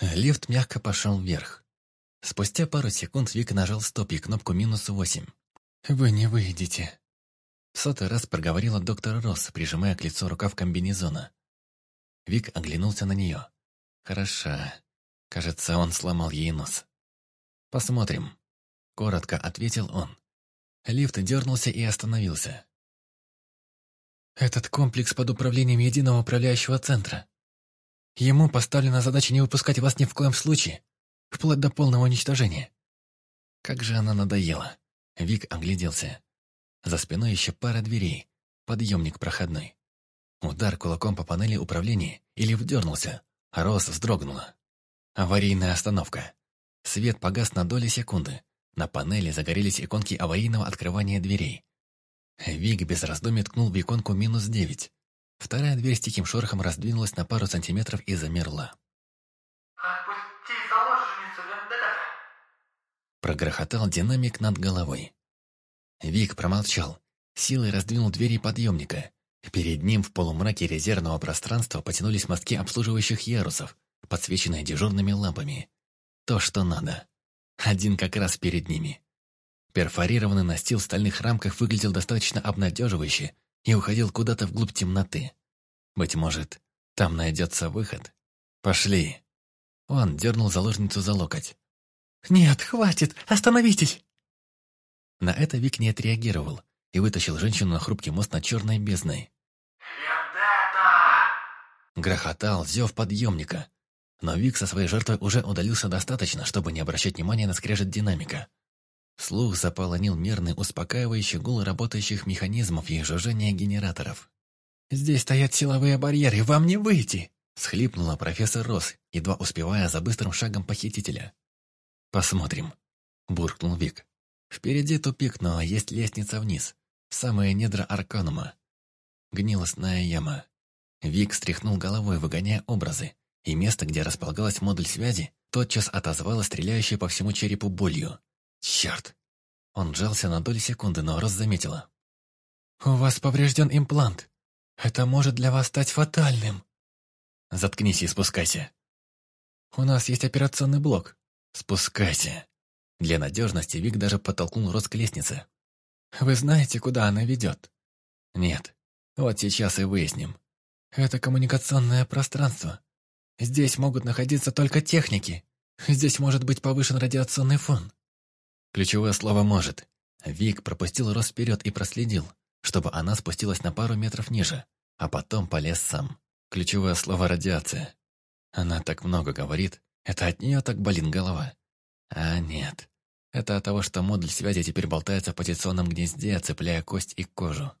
Лифт мягко пошел вверх. Спустя пару секунд Вик нажал стоп и кнопку минус восемь. «Вы не выйдете», Сотый раз проговорила доктор Росс, прижимая к лицу рукав комбинезона. Вик оглянулся на нее. «Хороша. Кажется, он сломал ей нос». «Посмотрим», — коротко ответил он. Лифт дернулся и остановился. «Этот комплекс под управлением единого управляющего центра. Ему поставлена задача не выпускать вас ни в коем случае, вплоть до полного уничтожения». Как же она надоела. Вик огляделся. За спиной еще пара дверей, подъемник проходной. Удар кулаком по панели управления или вдернулся, а Рос вздрогнула. Аварийная остановка. Свет погас на доли секунды. На панели загорелись иконки аварийного открывания дверей. Вик без раздумий ткнул в иконку минус девять. Вторая дверь с тихим шорохом раздвинулась на пару сантиметров и замерла. «Отпусти заложницу Вендетта!» Прогрохотал динамик над головой. Вик промолчал, силой раздвинул двери подъемника. Перед ним в полумраке резервного пространства потянулись мостки обслуживающих ярусов, подсвеченные дежурными лампами. То, что надо. Один как раз перед ними. Перфорированный настил в стальных рамках выглядел достаточно обнадеживающе и уходил куда-то вглубь темноты. Быть может, там найдется выход. «Пошли!» Он дернул заложницу за локоть. «Нет, хватит! Остановитесь!» На это Вик не отреагировал и вытащил женщину на хрупкий мост над черной бездной. «Вендетта!» Грохотал зев подъемника. Но Вик со своей жертвой уже удалился достаточно, чтобы не обращать внимания на скрежет динамика. Слух заполонил мерный успокаивающий гул работающих механизмов и жужжание генераторов. «Здесь стоят силовые барьеры, вам не выйти!» Схлипнула профессор Росс, едва успевая за быстрым шагом похитителя. «Посмотрим», — буркнул Вик. Впереди тупик, но есть лестница вниз, в самое недра Арканума. Гнилостная яма. Вик стряхнул головой, выгоняя образы, и место, где располагалась модуль связи, тотчас отозвало стреляющей по всему черепу болью. Черт! Он сжался на долю секунды, но Рос заметила. «У вас поврежден имплант. Это может для вас стать фатальным». «Заткнись и спускайся». «У нас есть операционный блок». «Спускайся». Для надежности Вик даже подтолкнул Рос к лестнице. «Вы знаете, куда она ведет?» «Нет. Вот сейчас и выясним». «Это коммуникационное пространство. Здесь могут находиться только техники. Здесь может быть повышен радиационный фон». Ключевое слово «может». Вик пропустил Рос вперед и проследил, чтобы она спустилась на пару метров ниже, а потом полез сам. Ключевое слово «радиация». Она так много говорит, это от нее так болит голова. А нет, это от того, что модуль связи теперь болтается в позиционном гнезде, цепляя кость и кожу.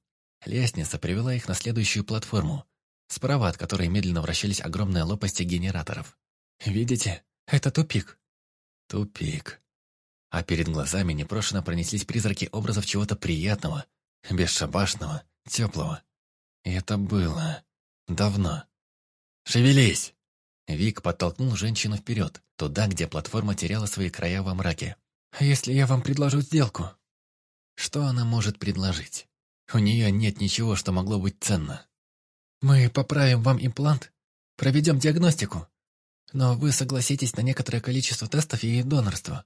Лестница привела их на следующую платформу, справа от которой медленно вращались огромные лопасти генераторов. «Видите? Это тупик». Тупик. А перед глазами непрошено пронеслись призраки образов чего-то приятного, бесшабашного, теплого. И это было... давно. «Шевелись!» Вик подтолкнул женщину вперед, туда, где платформа теряла свои края во мраке. «А если я вам предложу сделку?» Что она может предложить? У нее нет ничего, что могло быть ценно. «Мы поправим вам имплант, проведем диагностику, но вы согласитесь на некоторое количество тестов и донорства».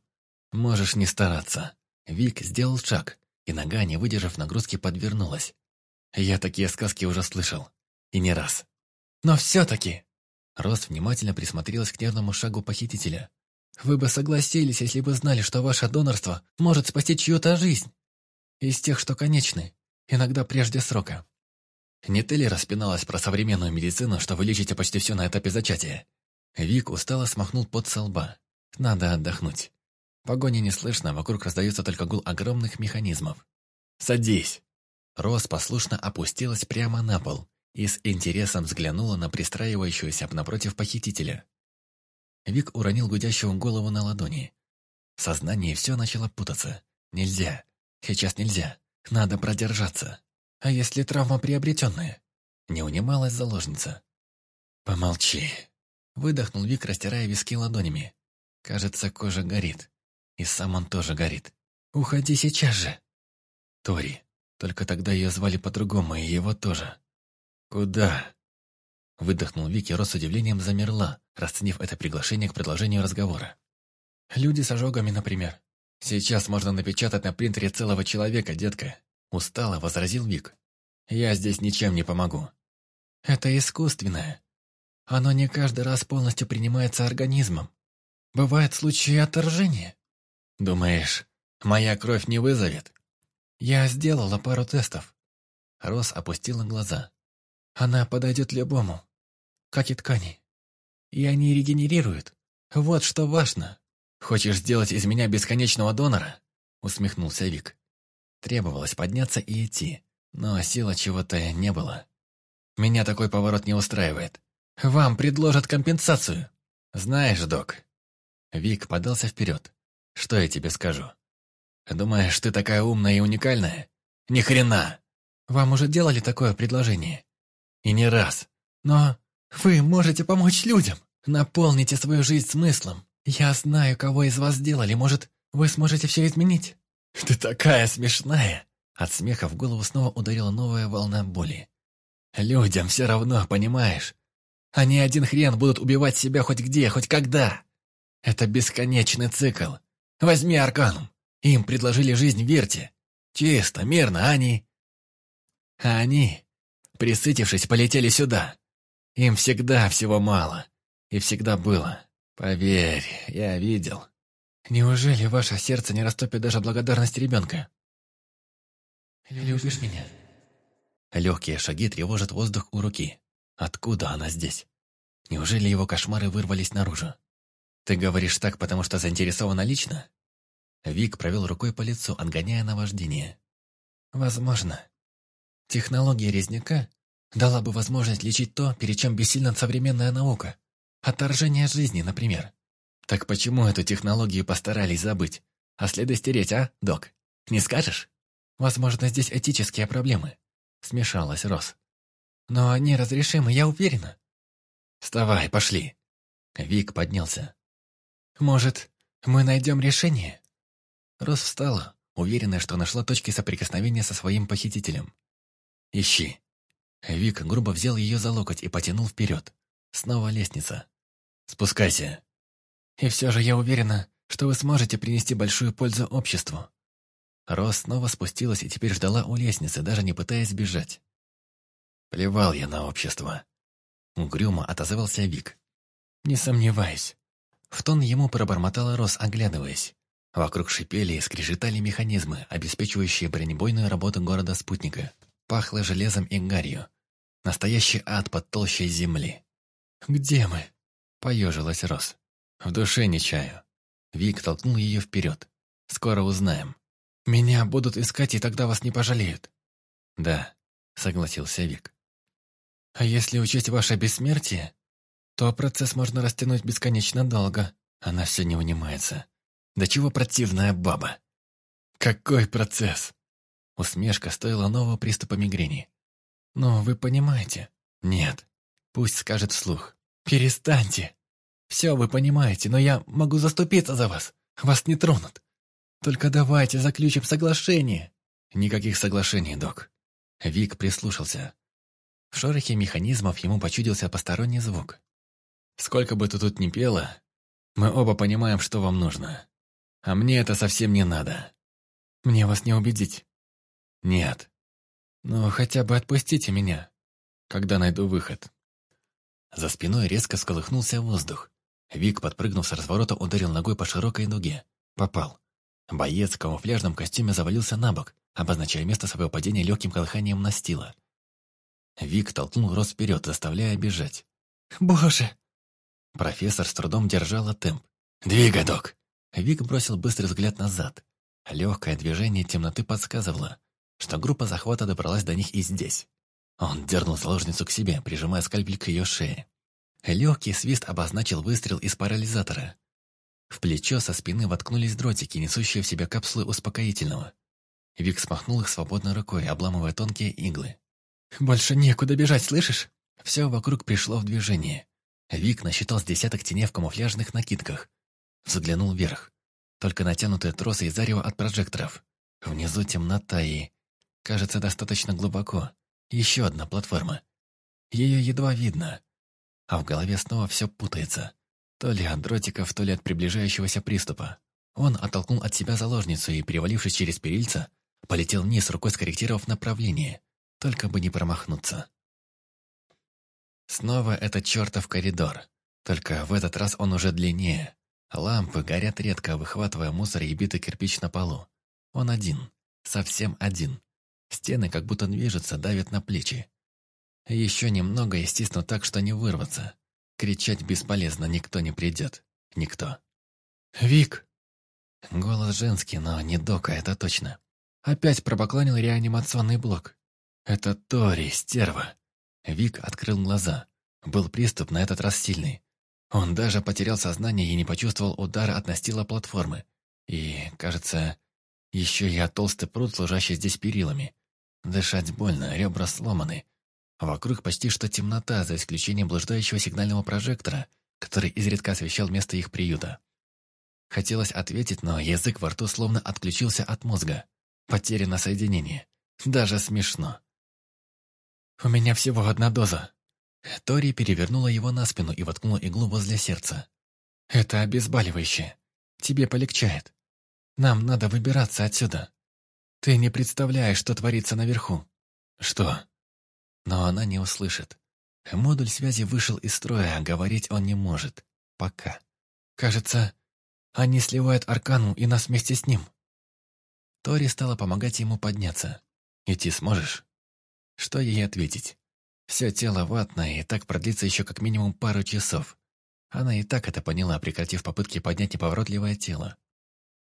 «Можешь не стараться». Вик сделал шаг, и нога, не выдержав нагрузки, подвернулась. Я такие сказки уже слышал. И не раз. «Но все-таки...» Рост внимательно присмотрелась к нервному шагу похитителя. Вы бы согласились, если бы знали, что ваше донорство может спасти чью-то жизнь. Из тех, что конечны, иногда прежде срока. Не ты ли распиналась про современную медицину, что вы лечите почти все на этапе зачатия? Вик устало смахнул под со лба. Надо отдохнуть. Погони не слышно, вокруг раздается только гул огромных механизмов. «Садись!» Рос послушно опустилась прямо на пол и с интересом взглянула на пристраивающуюся напротив похитителя. Вик уронил гудящую голову на ладони. В сознании все начало путаться. Нельзя. Сейчас нельзя. Надо продержаться. А если травма приобретенная? Не унималась заложница. Помолчи. Выдохнул Вик, растирая виски ладонями. Кажется, кожа горит. И сам он тоже горит. Уходи сейчас же. Тори. Только тогда ее звали по-другому, и его тоже. Куда? Выдохнул Вики, Рос с удивлением замерла, расценив это приглашение к продолжению разговора. «Люди с ожогами, например. Сейчас можно напечатать на принтере целого человека, детка», устало возразил Вик. «Я здесь ничем не помогу». «Это искусственное. Оно не каждый раз полностью принимается организмом. Бывают случаи отторжения». «Думаешь, моя кровь не вызовет?» «Я сделала пару тестов». Рос опустила глаза. «Она подойдет любому, как и ткани. И они регенерируют. Вот что важно». «Хочешь сделать из меня бесконечного донора?» усмехнулся Вик. Требовалось подняться и идти, но сила чего-то не было. «Меня такой поворот не устраивает. Вам предложат компенсацию. Знаешь, док». Вик подался вперед. «Что я тебе скажу? Думаешь, ты такая умная и уникальная? Ни хрена! Вам уже делали такое предложение? И не раз. Но вы можете помочь людям. Наполните свою жизнь смыслом. Я знаю, кого из вас сделали. Может, вы сможете все изменить? Ты такая смешная. От смеха в голову снова ударила новая волна боли. Людям все равно, понимаешь? Они один хрен будут убивать себя хоть где, хоть когда. Это бесконечный цикл. Возьми Арканум. Им предложили жизнь в Верте. Чисто, мирно, они... А они, присытившись, полетели сюда. Им всегда всего мало. И всегда было. Поверь, я видел. Неужели ваше сердце не растопит даже благодарность ребенка? Любишь меня? Легкие шаги тревожат воздух у руки. Откуда она здесь? Неужели его кошмары вырвались наружу? Ты говоришь так, потому что заинтересована лично? Вик провел рукой по лицу, отгоняя наваждение. «Возможно. Технология резняка дала бы возможность лечить то, перед чем бессильна современная наука. Отторжение жизни, например. Так почему эту технологию постарались забыть? А следует стереть, а, док? Не скажешь? Возможно, здесь этические проблемы. Смешалась Рос. Но они разрешимы, я уверена. Вставай, пошли. Вик поднялся. Может, мы найдем решение? Рос встала, уверенная, что нашла точки соприкосновения со своим похитителем. «Ищи». Вик грубо взял ее за локоть и потянул вперед. Снова лестница. «Спускайся». «И все же я уверена, что вы сможете принести большую пользу обществу». Рос снова спустилась и теперь ждала у лестницы, даже не пытаясь бежать. Плевал я на общество. Угрюмо отозвался Вик. «Не сомневаюсь». В тон ему пробормотала Рос, оглядываясь. Вокруг шипели и скрежетали механизмы, обеспечивающие бронебойную работу города-спутника. Пахло железом и гарью. Настоящий ад под толщей земли. «Где мы?» — поежилась Рос. «В душе не чаю». Вик толкнул ее вперед. «Скоро узнаем». «Меня будут искать, и тогда вас не пожалеют». «Да», — согласился Вик. «А если учесть ваше бессмертие, то процесс можно растянуть бесконечно долго». Она все не унимается. Да чего противная баба. Какой процесс? Усмешка стоила нового приступа мигрени. Но вы понимаете. Нет. Пусть скажет вслух. Перестаньте. Все вы понимаете, но я могу заступиться за вас. Вас не тронут. Только давайте заключим соглашение. Никаких соглашений, док. Вик прислушался. В шорохе механизмов ему почудился посторонний звук. Сколько бы ты тут ни пела, мы оба понимаем, что вам нужно. А мне это совсем не надо. Мне вас не убедить. Нет. Ну, хотя бы отпустите меня, когда найду выход. За спиной резко сколыхнулся воздух. Вик, подпрыгнув с разворота, ударил ногой по широкой дуге. Попал. Боец в камуфляжном костюме завалился на бок, обозначая место своего падения легким колыханием настила. Вик толкнул Рос вперед, заставляя бежать. «Боже!» Профессор с трудом держала темп. «Двигай, док!» Вик бросил быстрый взгляд назад. Легкое движение темноты подсказывало, что группа захвата добралась до них и здесь. Он дернул заложницу к себе, прижимая скальпель к ее шее. Легкий свист обозначил выстрел из парализатора. В плечо со спины воткнулись дротики, несущие в себе капсулы успокоительного. Вик смахнул их свободной рукой, обламывая тонкие иглы. «Больше некуда бежать, слышишь?» Все вокруг пришло в движение. Вик насчитал с десяток теней в камуфляжных накидках, Заглянул вверх. Только натянутые тросы и зарево от прожекторов. Внизу темнота и... Кажется, достаточно глубоко. Еще одна платформа. Ее едва видно. А в голове снова все путается. То ли от дротиков, то ли от приближающегося приступа. Он оттолкнул от себя заложницу и, перевалившись через перильца, полетел вниз, рукой скорректировав направление, только бы не промахнуться. Снова этот чертов коридор, только в этот раз он уже длиннее. Лампы горят редко, выхватывая мусор и битый кирпич на полу. Он один, совсем один. Стены как будто движутся, давят на плечи. Еще немного и стиснут так, что не вырваться. Кричать бесполезно, никто не придет. Никто. «Вик!» Голос женский, но не Дока, это точно. Опять пробакланил реанимационный блок. Это Тори, стерва. Вик открыл глаза. Был приступ, на этот раз сильный. Он даже потерял сознание и не почувствовал удара от настила платформы. И, кажется, еще и от толстый пруд, служащий здесь перилами. Дышать больно, ребра сломаны. Вокруг почти что темнота, за исключением блуждающего сигнального прожектора, который изредка освещал место их приюта. Хотелось ответить, но язык во рту словно отключился от мозга. Потеряно соединение. Даже смешно. «У меня всего одна доза». Тори перевернула его на спину и воткнула иглу возле сердца. «Это обезболивающее. Тебе полегчает. Нам надо выбираться отсюда. Ты не представляешь, что творится наверху». «Что?» Но она не услышит. Модуль связи вышел из строя, а говорить он не может. Пока. «Кажется, они сливают Аркану и нас вместе с ним». Тори стала помогать ему подняться. «Идти сможешь?» Что ей ответить? Все тело ватное, и так продлится еще как минимум пару часов. Она и так это поняла, прекратив попытки поднять неповоротливое тело.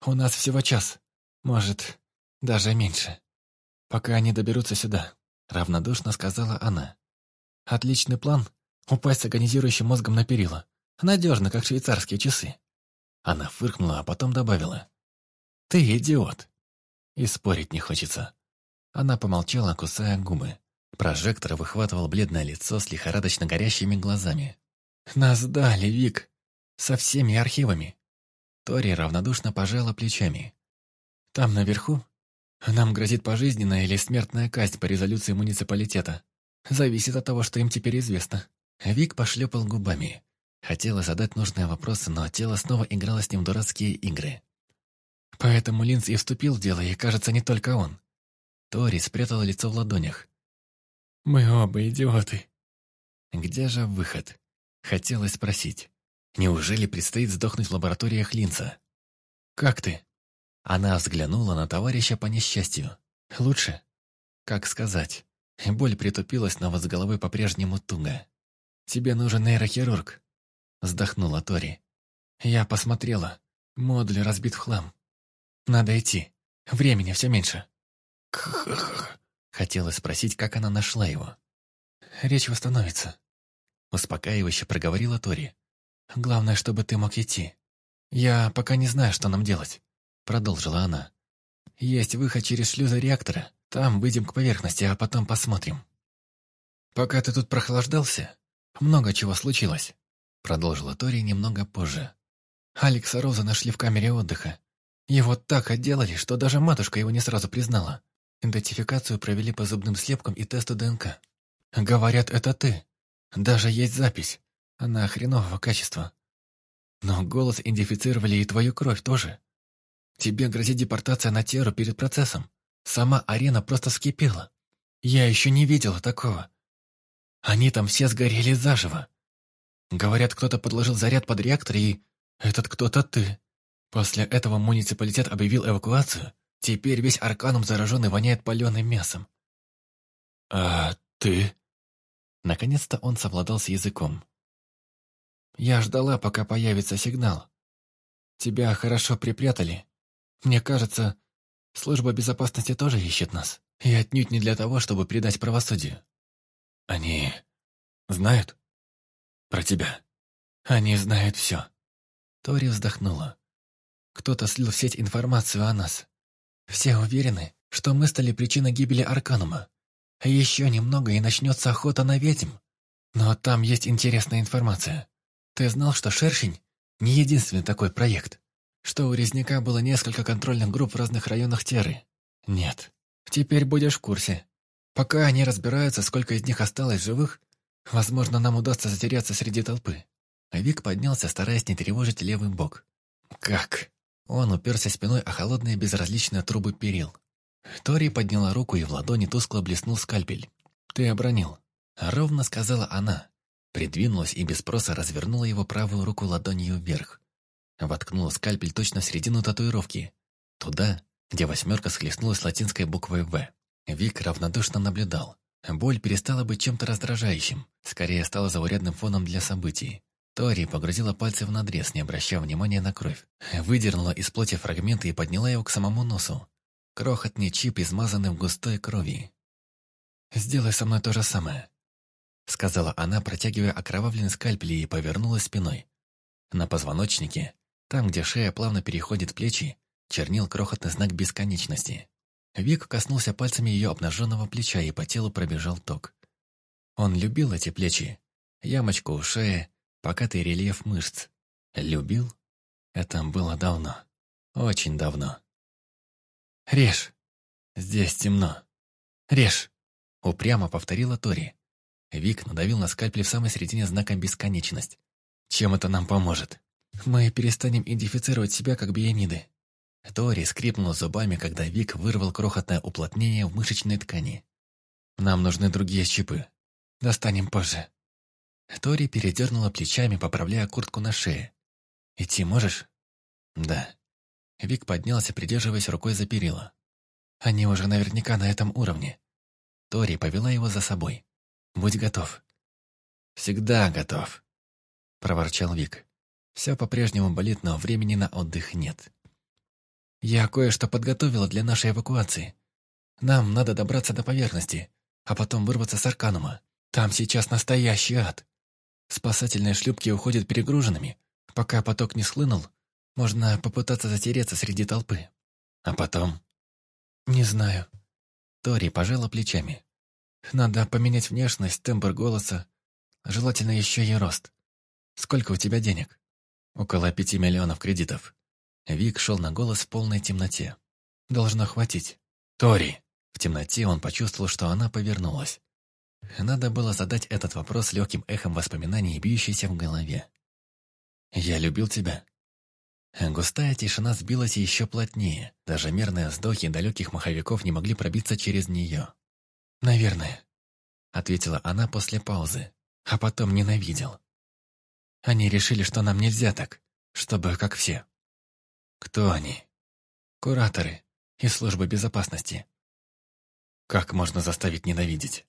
«У нас всего час. Может, даже меньше. Пока они доберутся сюда», — равнодушно сказала она. «Отличный план — упасть с агонизирующим мозгом на перила. Надежно, как швейцарские часы». Она фыркнула, а потом добавила. «Ты идиот!» И спорить не хочется. Она помолчала, кусая губы. Прожектор выхватывал бледное лицо с лихорадочно горящими глазами. «Нас дали, Вик! Со всеми архивами!» Тори равнодушно пожала плечами. «Там наверху нам грозит пожизненная или смертная казнь по резолюции муниципалитета. Зависит от того, что им теперь известно». Вик пошлепал губами. Хотела задать нужные вопросы, но тело снова играло с ним дурацкие игры. Поэтому Линз и вступил в дело, и, кажется, не только он. Тори спрятала лицо в ладонях. «Мы оба идиоты». «Где же выход?» Хотелось спросить. Неужели предстоит сдохнуть в лабораториях Линца? «Как ты?» Она взглянула на товарища по несчастью. «Лучше?» «Как сказать?» Боль притупилась, но вот с головой по-прежнему туго. «Тебе нужен нейрохирург», — вздохнула Тори. «Я посмотрела. Модуль разбит в хлам. Надо идти. Времени все меньше». «Кх-кх-кх», хотелось спросить, как она нашла его. «Речь восстановится», — успокаивающе проговорила Тори. «Главное, чтобы ты мог идти. Я пока не знаю, что нам делать», — продолжила она. «Есть выход через шлюзы реактора. Там выйдем к поверхности, а потом посмотрим». «Пока ты тут прохлаждался, много чего случилось», — продолжила Тори немного позже. «Алекса Роза нашли в камере отдыха. Его так отделали, что даже матушка его не сразу признала. Идентификацию провели по зубным слепкам и тесту ДНК. Говорят, это ты. Даже есть запись. Она хренового качества. Но голос идентифицировали и твою кровь тоже. Тебе грозит депортация на Теру перед процессом. Сама арена просто вскипела. Я еще не видела такого. Они там все сгорели заживо. Говорят, кто-то подложил заряд под реактор, и этот кто-то ты. После этого муниципалитет объявил эвакуацию. Теперь весь арканум зараженный воняет паленым мясом. «А ты?» Наконец-то он совладал с языком. «Я ждала, пока появится сигнал. Тебя хорошо припрятали. Мне кажется, служба безопасности тоже ищет нас. И отнюдь не для того, чтобы предать правосудию. Они знают про тебя? Они знают все». Тори вздохнула. Кто-то слил в сеть информацию о нас. Все уверены, что мы стали причиной гибели Арканума. Еще немного и начнется охота на ведьм. Но там есть интересная информация. Ты знал, что Шершень не единственный такой проект? Что у Резняка было несколько контрольных групп в разных районах Теры? Нет. Теперь будешь в курсе. Пока они разбираются, сколько из них осталось живых, Возможно, нам удастся затеряться среди толпы». Вик поднялся, стараясь не тревожить левый бок. «Как?» Он уперся спиной о холодные безразличные трубы перил. Тори подняла руку, и в ладони тускло блеснул скальпель. «Ты обронил», — ровно сказала она. Придвинулась и без спроса развернула его правую руку ладонью вверх. Воткнула скальпель точно в середину татуировки. Туда, где восьмерка схлестнулась латинской буквой «В». Вик равнодушно наблюдал. Боль перестала быть чем-то раздражающим, скорее стала заурядным фоном для событий. Тори погрузила пальцы в надрез, не обращая внимания на кровь. Выдернула из плоти фрагменты и подняла его к самому носу. Крохотный чип, измазанный в густой крови. «Сделай со мной то же самое», — сказала она, протягивая окровавленный скальпель и повернулась спиной. На позвоночнике, там, где шея плавно переходит плечи, чернил крохотный знак бесконечности. Вик коснулся пальцами ее обнаженного плеча, и по телу пробежал ток. Он любил эти плечи, ямочку у шеи, покатый рельеф мышц. Любил? Это было давно. Очень давно. «Режь! Здесь темно. Режь!» Упрямо повторила Тори. Вик надавил на скальпель в самой середине знака «Бесконечность». «Чем это нам поможет?» «Мы перестанем идентифицировать себя как биениды». Тори скрипнула зубами, когда Вик вырвал крохотное уплотнение в мышечной ткани. «Нам нужны другие щипы. Достанем позже». Тори передернула плечами, поправляя куртку на шее. «Идти можешь?» «Да». Вик поднялся, придерживаясь рукой за перила. «Они уже наверняка на этом уровне». Тори повела его за собой. «Будь готов». «Всегда готов», — проворчал Вик. «Все по-прежнему болит, но времени на отдых нет». «Я кое-что подготовила для нашей эвакуации. Нам надо добраться до поверхности, а потом вырваться с Арканума. Там сейчас настоящий ад. Спасательные шлюпки уходят перегруженными. Пока поток не схлынул, можно попытаться затереться среди толпы. А потом? Не знаю. Тори пожала плечами. Надо поменять внешность, тембр голоса. Желательно еще и рост. Сколько у тебя денег? Около пяти миллионов кредитов. Вик шел на голос в полной темноте. Должно хватить. Тори! В темноте он почувствовал, что она повернулась. Надо было задать этот вопрос легким эхом воспоминаний, бьющейся в голове. «Я любил тебя». Густая тишина сбилась еще плотнее. Даже мерные вздохи далеких маховиков не могли пробиться через нее. «Наверное», — ответила она после паузы, а потом ненавидел. «Они решили, что нам нельзя так, чтобы как все». «Кто они?» «Кураторы из службы безопасности». «Как можно заставить ненавидеть?»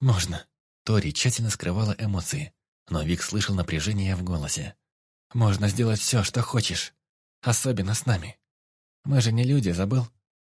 «Можно». Тори тщательно скрывала эмоции, но Вик слышал напряжение в голосе. «Можно сделать все, что хочешь. Особенно с нами. Мы же не люди, забыл?